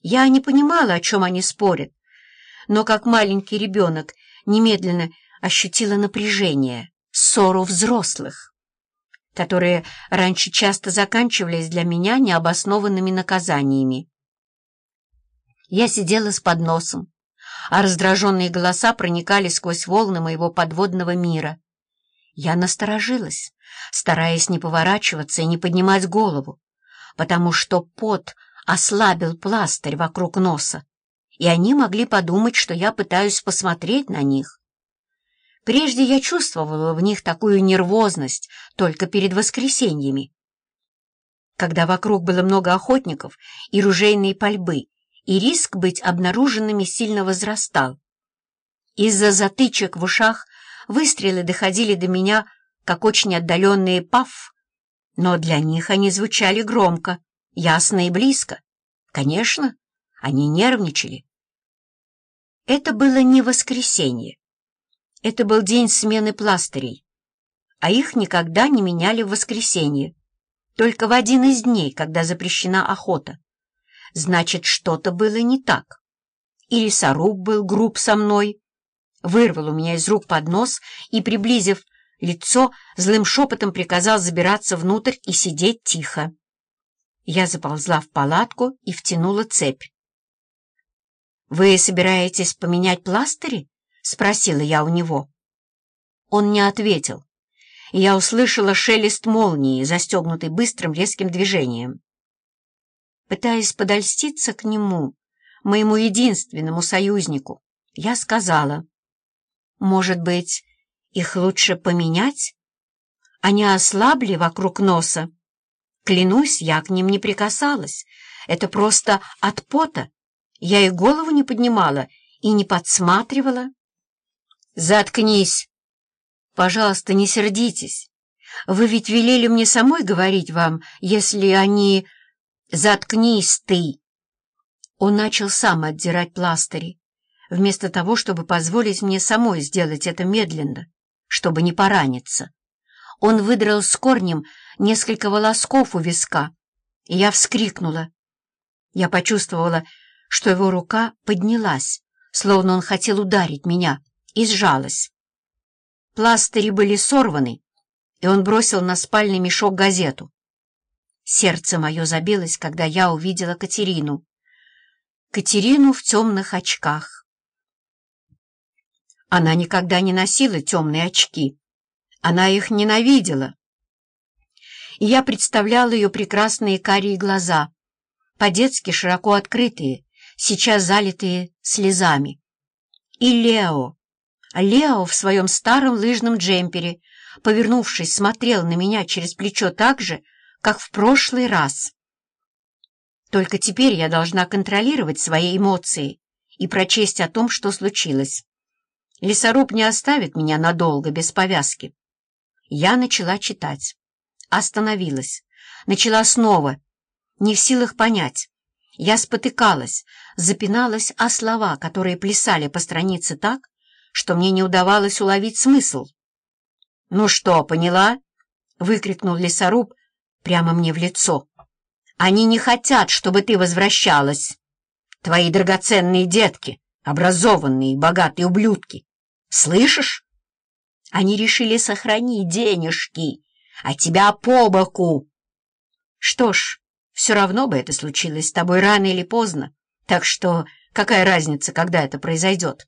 Я не понимала, о чем они спорят, но как маленький ребенок немедленно ощутила напряжение, ссору взрослых, которые раньше часто заканчивались для меня необоснованными наказаниями. Я сидела с подносом, а раздраженные голоса проникали сквозь волны моего подводного мира. Я насторожилась, стараясь не поворачиваться и не поднимать голову, потому что пот ослабил пластырь вокруг носа, и они могли подумать, что я пытаюсь посмотреть на них. Прежде я чувствовала в них такую нервозность только перед воскресеньями, когда вокруг было много охотников и ружейной пальбы, и риск быть обнаруженными сильно возрастал. Из-за затычек в ушах выстрелы доходили до меня, как очень отдаленные паф, но для них они звучали громко, ясно и близко. Конечно, они нервничали. Это было не воскресенье. Это был день смены пластырей, а их никогда не меняли в воскресенье, только в один из дней, когда запрещена охота. Значит, что-то было не так. Или Саруб был груб со мной, вырвал у меня из рук поднос и, приблизив лицо, злым шепотом приказал забираться внутрь и сидеть тихо. Я заползла в палатку и втянула цепь. «Вы собираетесь поменять пластыри?» — спросила я у него. Он не ответил, я услышала шелест молнии, застегнутый быстрым резким движением. Пытаясь подольститься к нему, моему единственному союзнику, я сказала, «Может быть, их лучше поменять? Они ослабли вокруг носа. Клянусь, я к ним не прикасалась. Это просто от пота. Я и голову не поднимала и не подсматривала». «Заткнись! Пожалуйста, не сердитесь. Вы ведь велели мне самой говорить вам, если они...» «Заткнись ты!» Он начал сам отдирать пластыри, вместо того, чтобы позволить мне самой сделать это медленно, чтобы не пораниться. Он выдрал с корнем несколько волосков у виска, и я вскрикнула. Я почувствовала, что его рука поднялась, словно он хотел ударить меня, и сжалась. Пластыри были сорваны, и он бросил на спальный мешок газету. Сердце мое забилось, когда я увидела Катерину. Катерину в темных очках. Она никогда не носила темные очки. Она их ненавидела. И я представляла ее прекрасные карие глаза, по-детски широко открытые, сейчас залитые слезами. И Лео. Лео в своем старом лыжном джемпере, повернувшись, смотрел на меня через плечо так же, как в прошлый раз. Только теперь я должна контролировать свои эмоции и прочесть о том, что случилось. Лесоруб не оставит меня надолго, без повязки. Я начала читать. Остановилась. Начала снова. Не в силах понять. Я спотыкалась, запиналась о слова, которые плясали по странице так, что мне не удавалось уловить смысл. «Ну что, поняла?» — выкрикнул лесоруб, прямо мне в лицо. «Они не хотят, чтобы ты возвращалась. Твои драгоценные детки, образованные и богатые ублюдки. Слышишь? Они решили сохранить денежки, а тебя по боку. Что ж, все равно бы это случилось с тобой рано или поздно, так что какая разница, когда это произойдет?»